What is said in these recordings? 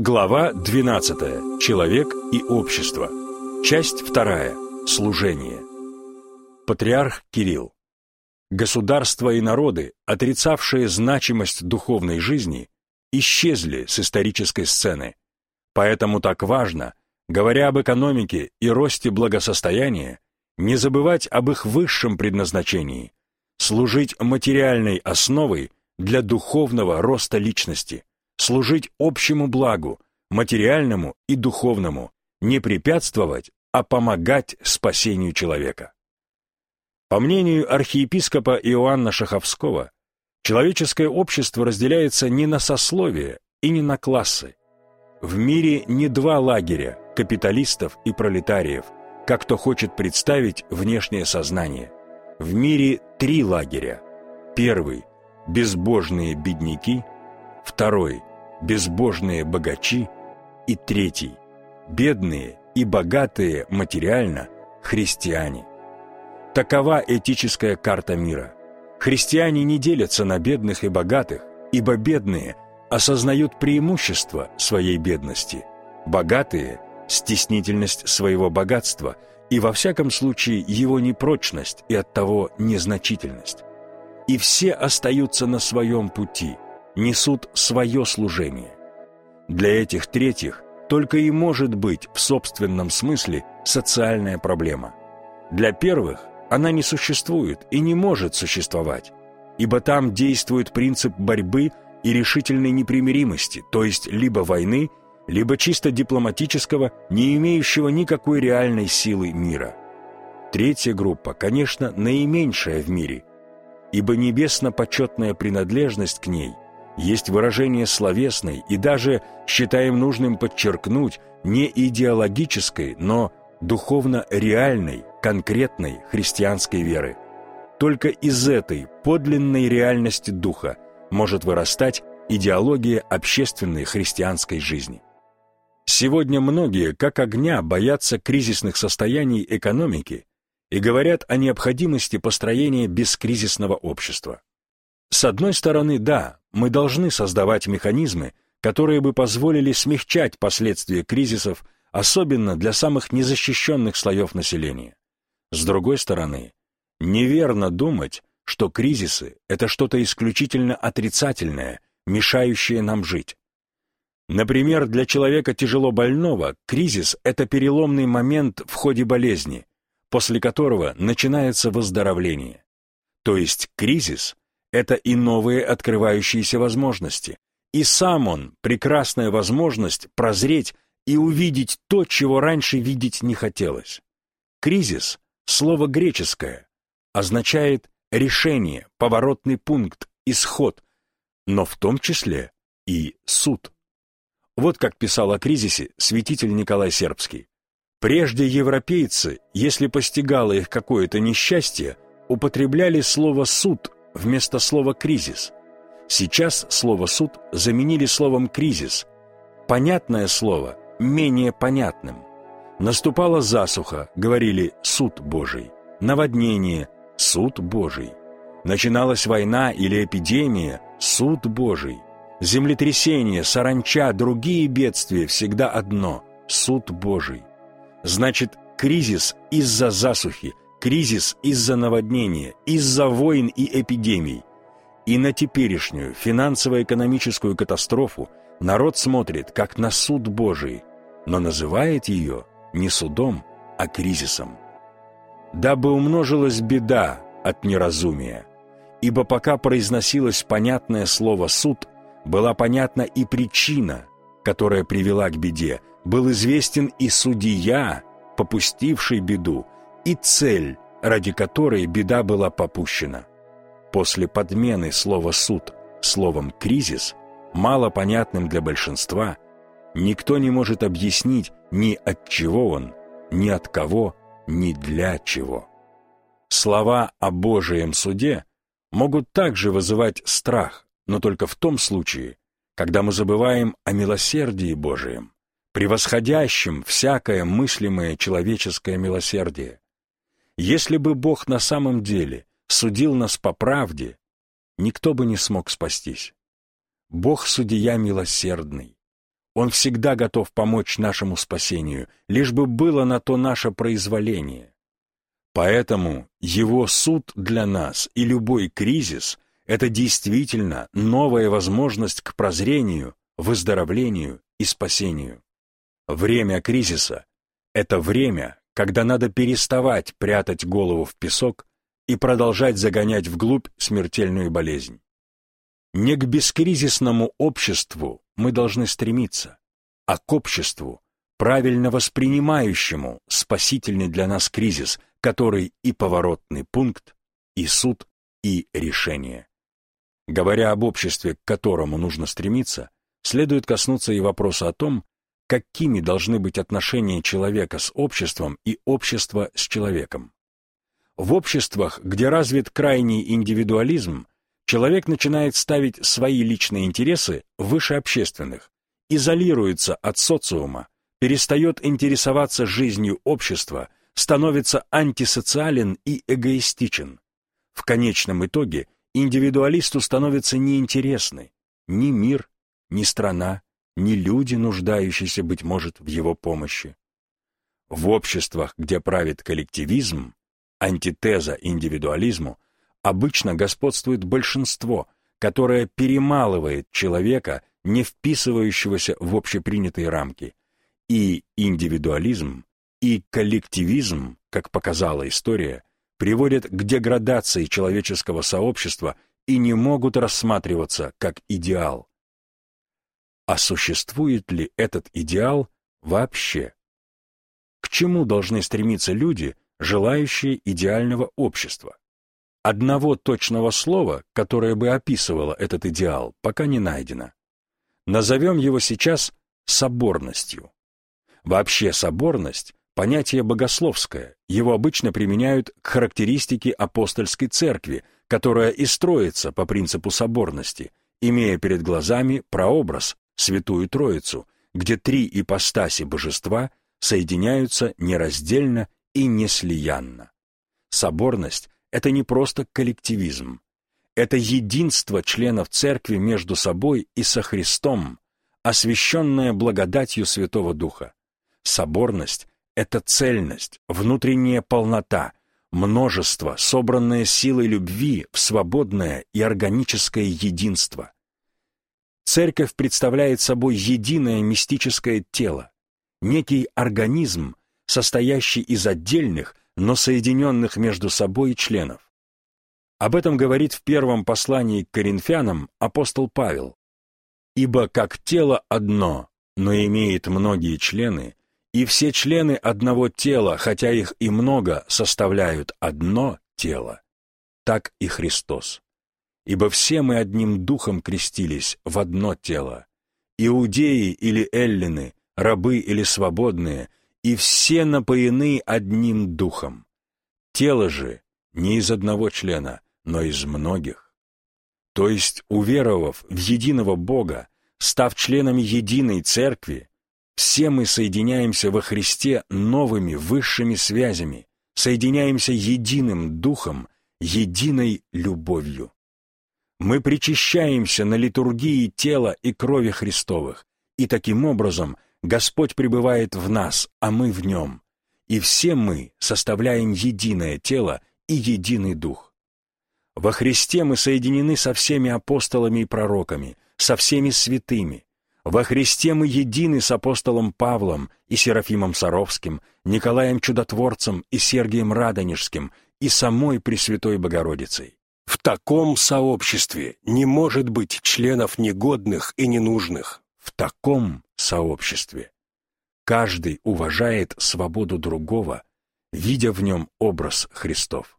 Глава 12. Человек и общество. Часть 2. Служение. Патриарх Кирилл. Государства и народы, отрицавшие значимость духовной жизни, исчезли с исторической сцены. Поэтому так важно, говоря об экономике и росте благосостояния, не забывать об их высшем предназначении – служить материальной основой для духовного роста личности – служить общему благу, материальному и духовному, не препятствовать, а помогать спасению человека. По мнению архиепископа Иоанна Шаховского, человеческое общество разделяется не на сословия и не на классы. В мире не два лагеря – капиталистов и пролетариев, как то хочет представить внешнее сознание. В мире три лагеря. Первый – безбожные бедняки – второй – безбожные богачи, и третий – бедные и богатые материально христиане. Такова этическая карта мира. Христиане не делятся на бедных и богатых, ибо бедные осознают преимущество своей бедности, богатые – стеснительность своего богатства и, во всяком случае, его непрочность и оттого незначительность. И все остаются на своем пути – несут свое служение. Для этих третьих только и может быть в собственном смысле социальная проблема. Для первых она не существует и не может существовать, ибо там действует принцип борьбы и решительной непримиримости, то есть либо войны, либо чисто дипломатического, не имеющего никакой реальной силы мира. Третья группа, конечно, наименьшая в мире, ибо небесно-почетная принадлежность к ней есть выражение словесной и даже, считаем нужным подчеркнуть, не идеологической, но духовно-реальной, конкретной христианской веры. Только из этой подлинной реальности духа может вырастать идеология общественной христианской жизни. Сегодня многие, как огня, боятся кризисных состояний экономики и говорят о необходимости построения бескризисного общества. С одной стороны, да, мы должны создавать механизмы, которые бы позволили смягчать последствия кризисов, особенно для самых незащищенных слоев населения. С другой стороны, неверно думать, что кризисы – это что-то исключительно отрицательное, мешающее нам жить. Например, для человека тяжело больного кризис – это переломный момент в ходе болезни, после которого начинается выздоровление. То есть кризис это и новые открывающиеся возможности. И сам он — прекрасная возможность прозреть и увидеть то, чего раньше видеть не хотелось. Кризис — слово греческое, означает решение, поворотный пункт, исход, но в том числе и суд. Вот как писал о кризисе святитель Николай Сербский. Прежде европейцы, если постигало их какое-то несчастье, употребляли слово «суд» вместо слова «кризис». Сейчас слово «суд» заменили словом «кризис». Понятное слово менее понятным. Наступала засуха, говорили «суд Божий». Наводнение – суд Божий. Начиналась война или эпидемия – суд Божий. Землетрясение, саранча, другие бедствия – всегда одно – суд Божий. Значит, кризис из-за засухи – кризис из-за наводнения, из-за войн и эпидемий. И на теперешнюю финансово-экономическую катастрофу народ смотрит как на суд Божий, но называет ее не судом, а кризисом. Дабы умножилась беда от неразумия, ибо пока произносилось понятное слово «суд», была понятна и причина, которая привела к беде, был известен и судья, попустивший беду, и цель, ради которой беда была попущена. После подмены слова «суд» словом «кризис», мало понятным для большинства, никто не может объяснить ни от чего он, ни от кого, ни для чего. Слова о Божием суде могут также вызывать страх, но только в том случае, когда мы забываем о милосердии Божием, превосходящем всякое мыслимое человеческое милосердие. Если бы Бог на самом деле судил нас по правде, никто бы не смог спастись. Бог судья милосердный. Он всегда готов помочь нашему спасению, лишь бы было на то наше произволение. Поэтому его суд для нас и любой кризис – это действительно новая возможность к прозрению, выздоровлению и спасению. Время кризиса – это время, когда надо переставать прятать голову в песок и продолжать загонять вглубь смертельную болезнь. Не к бескризисному обществу мы должны стремиться, а к обществу, правильно воспринимающему спасительный для нас кризис, который и поворотный пункт, и суд, и решение. Говоря об обществе, к которому нужно стремиться, следует коснуться и вопроса о том, какими должны быть отношения человека с обществом и общества с человеком. В обществах, где развит крайний индивидуализм, человек начинает ставить свои личные интересы выше общественных, изолируется от социума, перестает интересоваться жизнью общества, становится антисоциален и эгоистичен. В конечном итоге индивидуалисту становится неинтересны ни мир, ни страна, ни люди, нуждающиеся, быть может, в его помощи. В обществах, где правит коллективизм, антитеза индивидуализму, обычно господствует большинство, которое перемалывает человека, не вписывающегося в общепринятые рамки. И индивидуализм, и коллективизм, как показала история, приводят к деградации человеческого сообщества и не могут рассматриваться как идеал. А существует ли этот идеал вообще? К чему должны стремиться люди, желающие идеального общества? Одного точного слова, которое бы описывало этот идеал, пока не найдено. Назовем его сейчас соборностью. Вообще соборность – понятие богословское, его обычно применяют к характеристике апостольской церкви, которая и строится по принципу соборности, имея перед глазами прообраз, Святую Троицу, где три ипостаси божества соединяются нераздельно и неслиянно. Соборность это не просто коллективизм. Это единство членов церкви между собой и со Христом, освященное благодатью Святого Духа. Соборность — это цельность, внутренняя полнота, множество, собранное силой любви в свободное и органическое единство. Церковь представляет собой единое мистическое тело, некий организм, состоящий из отдельных, но соединенных между собой членов. Об этом говорит в первом послании к коринфянам апостол Павел. «Ибо как тело одно, но имеет многие члены, и все члены одного тела, хотя их и много, составляют одно тело, так и Христос. Ибо все мы одним духом крестились в одно тело, иудеи или эллины, рабы или свободные – и все напоены одним духом. Тело же не из одного члена, но из многих. То есть, уверовав в единого Бога, став членами единой церкви, все мы соединяемся во Христе новыми высшими связями, соединяемся единым духом, единой любовью. Мы причащаемся на литургии тела и крови Христовых, и таким образом Господь пребывает в нас, а мы в Нем, и все мы составляем единое тело и единый дух. Во Христе мы соединены со всеми апостолами и пророками, со всеми святыми. Во Христе мы едины с апостолом Павлом и Серафимом Саровским, Николаем Чудотворцем и Сергием Радонежским и самой Пресвятой Богородицей. Таком сообществе не может быть членов негодных и ненужных. В таком сообществе. Каждый уважает свободу другого, видя в нем образ Христов.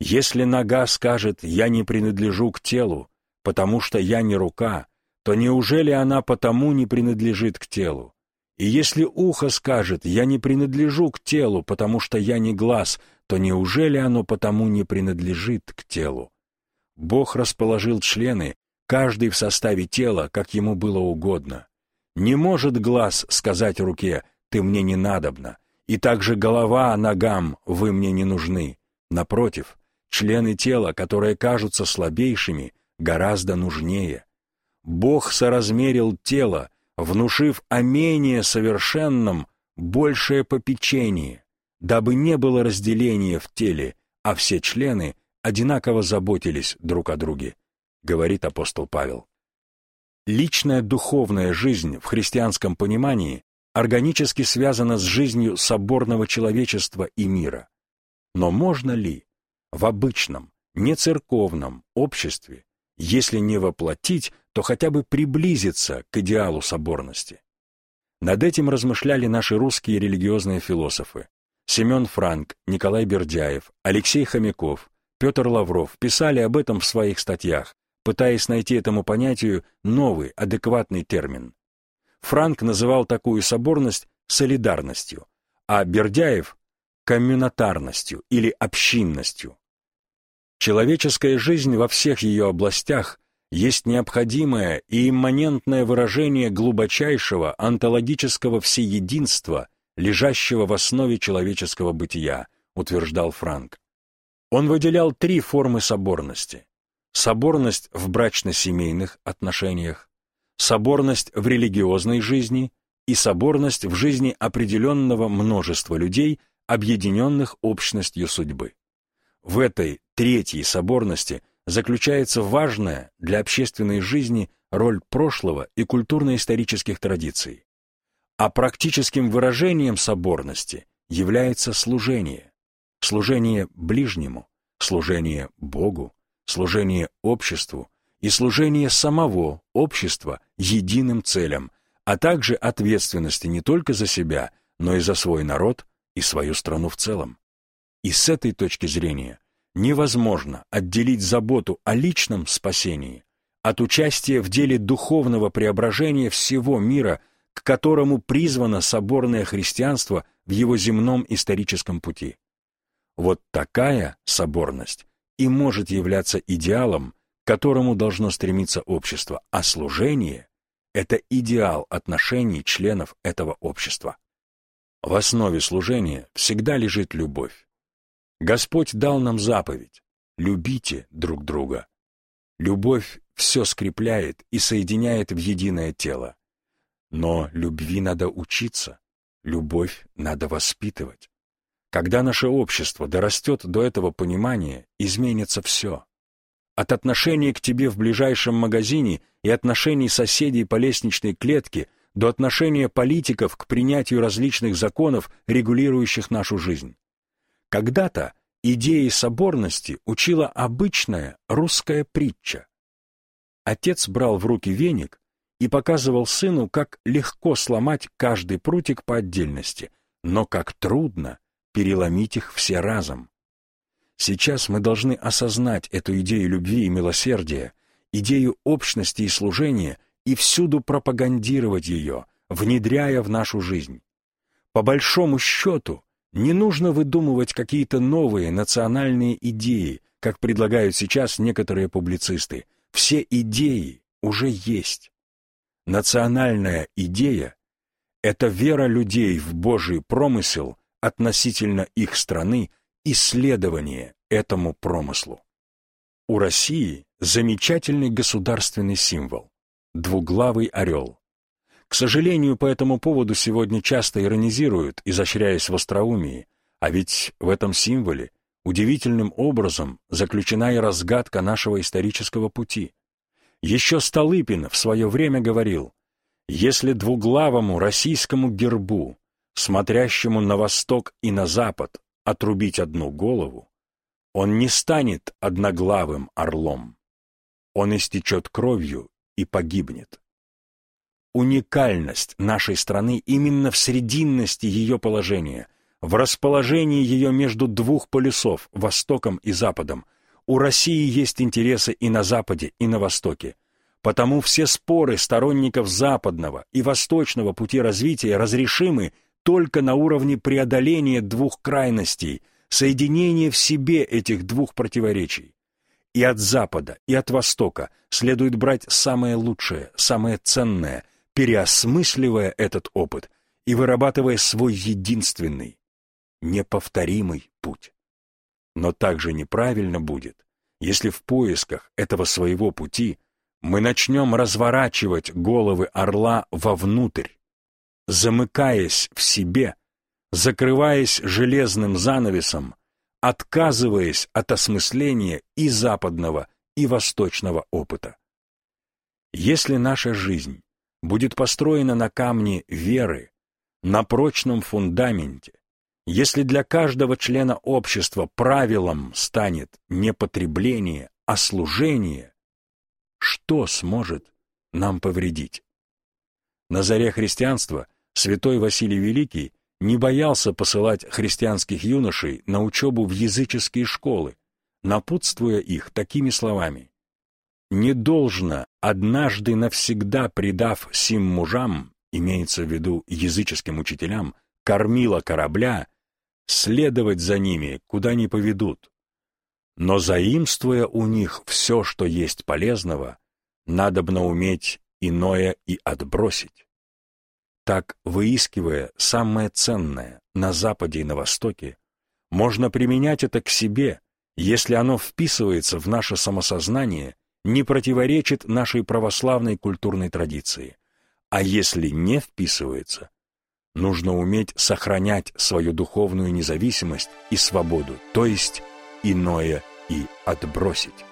Если нога скажет «я не принадлежу к телу, потому что я не рука», то неужели она потому не принадлежит к телу? И если ухо скажет «я не принадлежу к телу, потому что я не глаз», то неужели оно потому не принадлежит к телу? Бог расположил члены, каждый в составе тела, как ему было угодно. Не может глаз сказать руке «ты мне не надобна», и также голова ногам «вы мне не нужны». Напротив, члены тела, которые кажутся слабейшими, гораздо нужнее. Бог соразмерил тело, внушив о менее совершенном большее попечение, дабы не было разделения в теле, а все члены одинаково заботились друг о друге, говорит апостол Павел. Личная духовная жизнь в христианском понимании органически связана с жизнью соборного человечества и мира. Но можно ли в обычном, нецерковном обществе, если не воплотить, то хотя бы приблизиться к идеалу соборности? Над этим размышляли наши русские религиозные философы. Семен Франк, Николай Бердяев, Алексей Хомяков, Петр Лавров писали об этом в своих статьях, пытаясь найти этому понятию новый, адекватный термин. Франк называл такую соборность солидарностью, а Бердяев – коммунатарностью или общинностью. Человеческая жизнь во всех ее областях есть необходимое и имманентное выражение глубочайшего онтологического всеединства, лежащего в основе человеческого бытия, утверждал Франк. Он выделял три формы соборности. Соборность в брачно-семейных отношениях, соборность в религиозной жизни и соборность в жизни определенного множества людей, объединенных общностью судьбы. В этой третьей соборности заключается важная для общественной жизни роль прошлого и культурно-исторических традиций. А практическим выражением соборности является служение. Служение ближнему, служение Богу, служение обществу, и служение самого общества единым целям, а также ответственности не только за себя, но и за свой народ и свою страну в целом. И с этой точки зрения невозможно отделить заботу о личном спасении от участия в деле духовного преображения всего мира, к которому призвано соборное христианство в его земном историческом пути. Вот такая соборность и может являться идеалом, к которому должно стремиться общество, а служение — это идеал отношений членов этого общества. В основе служения всегда лежит любовь. Господь дал нам заповедь «любите друг друга». Любовь все скрепляет и соединяет в единое тело. Но любви надо учиться, любовь надо воспитывать. Когда наше общество дорастет до этого понимания, изменится все. От отношения к тебе в ближайшем магазине и отношений соседей по лестничной клетке до отношения политиков к принятию различных законов, регулирующих нашу жизнь. Когда-то идеи соборности учила обычная русская притча. Отец брал в руки веник и показывал сыну, как легко сломать каждый прутик по отдельности, но как трудно переломить их все разом. Сейчас мы должны осознать эту идею любви и милосердия, идею общности и служения и всюду пропагандировать ее, внедряя в нашу жизнь. По большому счету, не нужно выдумывать какие-то новые национальные идеи, как предлагают сейчас некоторые публицисты. Все идеи уже есть. Национальная идея — это вера людей в Божий промысел относительно их страны исследование этому промыслу. У России замечательный государственный символ – двуглавый орел. К сожалению, по этому поводу сегодня часто иронизируют, изощряясь в остроумии, а ведь в этом символе удивительным образом заключена и разгадка нашего исторического пути. Еще Столыпин в свое время говорил, если двуглавому российскому гербу, смотрящему на восток и на запад, отрубить одну голову, он не станет одноглавым орлом. Он истечет кровью и погибнет. Уникальность нашей страны именно в срединности ее положения, в расположении ее между двух полюсов, Востоком и Западом. У России есть интересы и на Западе, и на Востоке. Потому все споры сторонников западного и восточного пути развития разрешимы только на уровне преодоления двух крайностей, соединения в себе этих двух противоречий. И от Запада, и от Востока следует брать самое лучшее, самое ценное, переосмысливая этот опыт и вырабатывая свой единственный, неповторимый путь. Но также неправильно будет, если в поисках этого своего пути мы начнем разворачивать головы орла вовнутрь, замыкаясь в себе, закрываясь железным занавесом, отказываясь от осмысления и западного, и восточного опыта. Если наша жизнь будет построена на камне веры, на прочном фундаменте, если для каждого члена общества правилом станет не потребление, а служение, что сможет нам повредить? На заре христианства святой Василий Великий не боялся посылать христианских юношей на учебу в языческие школы, напутствуя их такими словами. «Не должно, однажды навсегда предав сим мужам, имеется в виду языческим учителям, кормила корабля, следовать за ними, куда ни поведут. Но заимствуя у них все, что есть полезного, надобно уметь иное и отбросить. Так, выискивая самое ценное на Западе и на Востоке, можно применять это к себе, если оно вписывается в наше самосознание, не противоречит нашей православной культурной традиции. А если не вписывается, нужно уметь сохранять свою духовную независимость и свободу, то есть иное и отбросить.